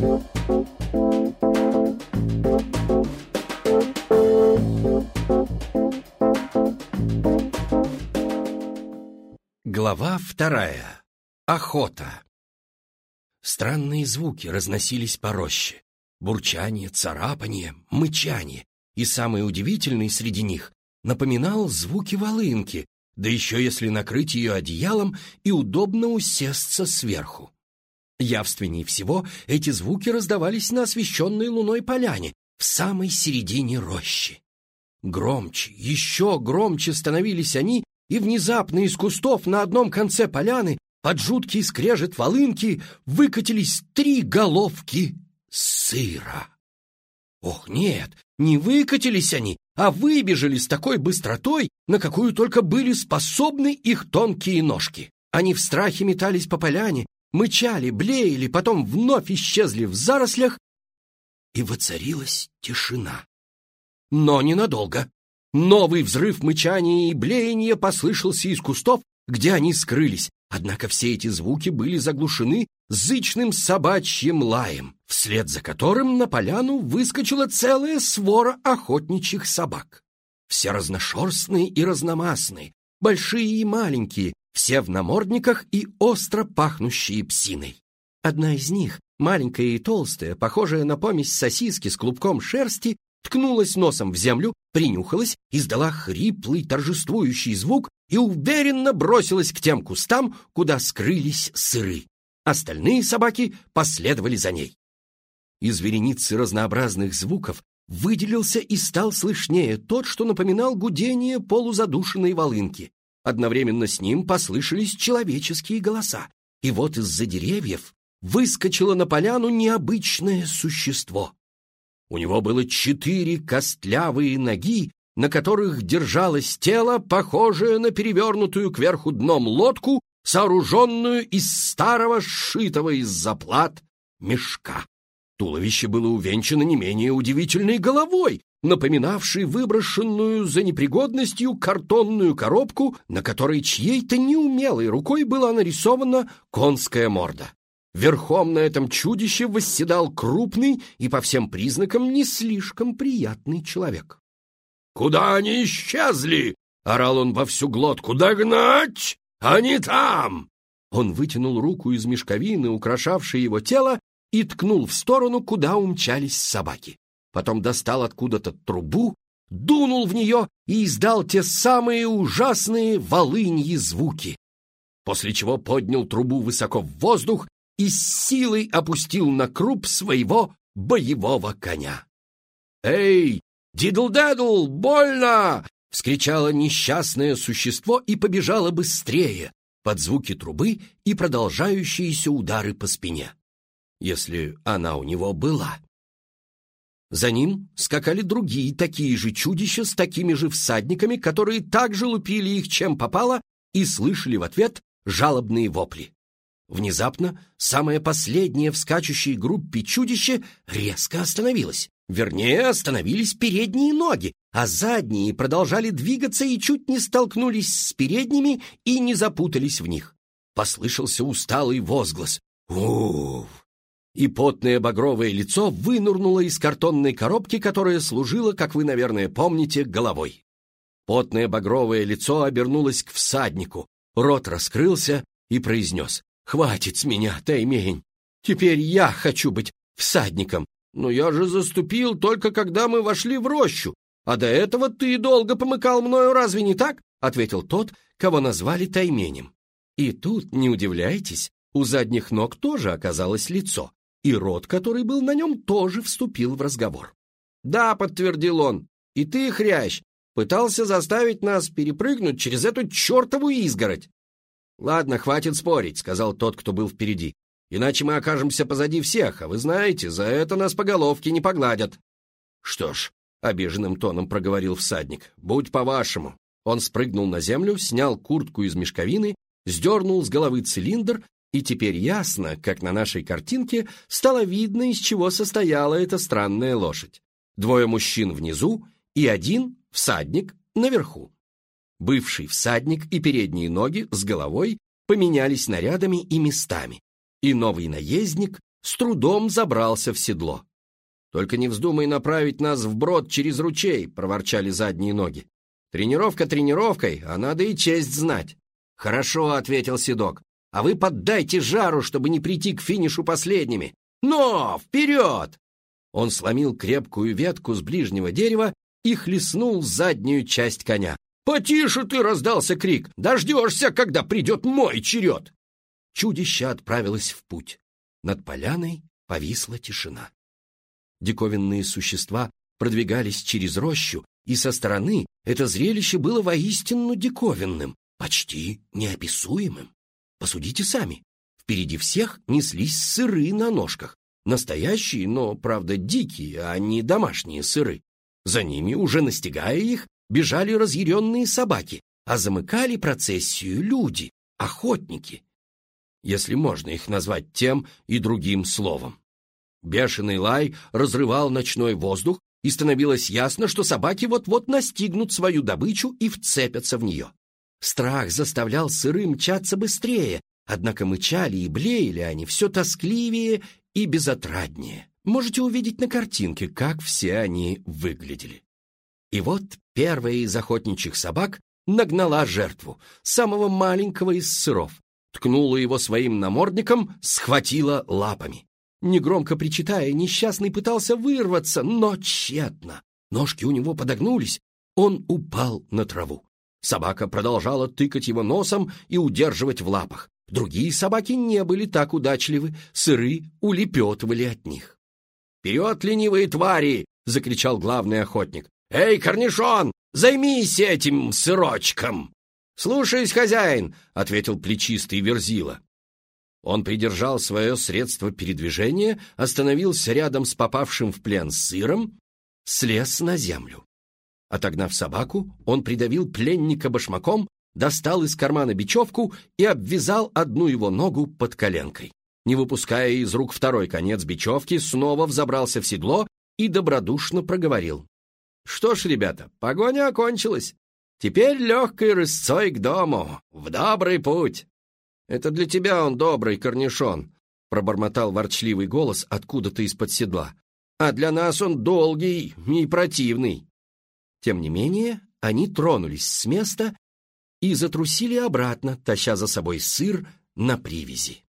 Глава вторая. Охота. Странные звуки разносились по роще. Бурчание, царапание, мычание. И самый удивительный среди них напоминал звуки волынки, да еще если накрыть ее одеялом и удобно усесться сверху. Явственнее всего эти звуки раздавались на освещенной луной поляне, в самой середине рощи. Громче, еще громче становились они, и внезапно из кустов на одном конце поляны под жуткий скрежет волынки выкатились три головки сыра. Ох, нет, не выкатились они, а выбежали с такой быстротой, на какую только были способны их тонкие ножки. Они в страхе метались по поляне, мычали, блеяли, потом вновь исчезли в зарослях, и воцарилась тишина. Но ненадолго. Новый взрыв мычания и блеяния послышался из кустов, где они скрылись, однако все эти звуки были заглушены зычным собачьим лаем, вслед за которым на поляну выскочила целая свора охотничьих собак. Все разношерстные и разномастные, большие и маленькие, все в намордниках и остро пахнущие псиной. Одна из них, маленькая и толстая, похожая на помесь сосиски с клубком шерсти, ткнулась носом в землю, принюхалась, издала хриплый торжествующий звук и уверенно бросилась к тем кустам, куда скрылись сыры. Остальные собаки последовали за ней. Из вереницы разнообразных звуков выделился и стал слышнее тот, что напоминал гудение полузадушенной волынки. Одновременно с ним послышались человеческие голоса. И вот из-за деревьев выскочило на поляну необычное существо. У него было четыре костлявые ноги, на которых держалось тело, похожее на перевернутую кверху дном лодку, сооруженную из старого, сшитого из заплат мешка. Туловище было увенчано не менее удивительной головой, напоминавшей выброшенную за непригодностью картонную коробку, на которой чьей-то неумелой рукой была нарисована конская морда. Верхом на этом чудище восседал крупный и по всем признакам не слишком приятный человек. «Куда они исчезли?» — орал он во всю глотку. «Догнать! Они там!» Он вытянул руку из мешковины, украшавшей его тело, и ткнул в сторону, куда умчались собаки. Потом достал откуда-то трубу, дунул в нее и издал те самые ужасные волыньи звуки, после чего поднял трубу высоко в воздух и с силой опустил на круп своего боевого коня. «Эй, дидл-дедл, больно!» — вскричало несчастное существо и побежало быстрее под звуки трубы и продолжающиеся удары по спине, если она у него была. За ним скакали другие такие же чудища с такими же всадниками, которые также лупили их чем попало и слышали в ответ жалобные вопли. Внезапно самое последнее в скачущей группе чудище резко остановилось. Вернее, остановились передние ноги, а задние продолжали двигаться и чуть не столкнулись с передними и не запутались в них. Послышался усталый возглас. «Уф!» И потное багровое лицо вынурнуло из картонной коробки, которая служила, как вы, наверное, помните, головой. Потное багровое лицо обернулось к всаднику, рот раскрылся и произнес Хватит с меня, Таймень. Теперь я хочу быть всадником. Но я же заступил только когда мы вошли в рощу. А до этого ты долго помыкал мною, разве не так? Ответил тот, кого назвали Тайменем. И тут, не удивляйтесь, у задних ног тоже оказалось лицо, и рот, который был на нем, тоже вступил в разговор. «Да», — подтвердил он, — «и ты, хрящ, пытался заставить нас перепрыгнуть через эту чертову изгородь. «Ладно, хватит спорить», — сказал тот, кто был впереди. «Иначе мы окажемся позади всех, а вы знаете, за это нас по головке не погладят». «Что ж», — обиженным тоном проговорил всадник, — «будь по-вашему». Он спрыгнул на землю, снял куртку из мешковины, сдернул с головы цилиндр, и теперь ясно, как на нашей картинке, стало видно, из чего состояла эта странная лошадь. Двое мужчин внизу и один, всадник, наверху. Бывший всадник и передние ноги с головой поменялись нарядами и местами, и новый наездник с трудом забрался в седло. «Только не вздумай направить нас вброд через ручей», — проворчали задние ноги. «Тренировка тренировкой, а надо и честь знать». «Хорошо», — ответил Седок. «А вы поддайте жару, чтобы не прийти к финишу последними. Но! Вперед!» Он сломил крепкую ветку с ближнего дерева и хлестнул заднюю часть коня. «Потише ты!» — раздался крик. «Дождешься, когда придет мой черед!» Чудище отправилось в путь. Над поляной повисла тишина. Диковинные существа продвигались через рощу, и со стороны это зрелище было воистину диковинным, почти неописуемым. Посудите сами. Впереди всех неслись сыры на ножках. Настоящие, но, правда, дикие, а не домашние сыры. За ними, уже настигая их, бежали разъяренные собаки, а замыкали процессию люди, охотники, если можно их назвать тем и другим словом. Бешеный лай разрывал ночной воздух, и становилось ясно, что собаки вот-вот настигнут свою добычу и вцепятся в нее. Страх заставлял сыры мчаться быстрее, однако мычали и блеяли они все тоскливее и безотраднее. Можете увидеть на картинке, как все они выглядели. И вот первая из охотничьих собак нагнала жертву, самого маленького из сыров, ткнула его своим намордником, схватила лапами. Негромко причитая, несчастный пытался вырваться, но тщетно. Ножки у него подогнулись, он упал на траву. Собака продолжала тыкать его носом и удерживать в лапах. Другие собаки не были так удачливы, сыры улепетывали от них. «Вперед, ленивые твари!» — закричал главный охотник. «Эй, корнишон, займись этим сырочком!» «Слушаюсь, хозяин!» — ответил плечистый Верзила. Он придержал свое средство передвижения, остановился рядом с попавшим в плен сыром, слез на землю. Отогнав собаку, он придавил пленника башмаком, достал из кармана бечевку и обвязал одну его ногу под коленкой. Не выпуская из рук второй конец бечевки, снова взобрался в седло и добродушно проговорил. «Что ж, ребята, погоня окончилась. Теперь легкой рысцой к дому, в добрый путь. Это для тебя он добрый, корнишон, пробормотал ворчливый голос откуда-то из-под седла. А для нас он долгий и противный. Тем не менее, они тронулись с места и затрусили обратно, таща за собой сыр на привязи.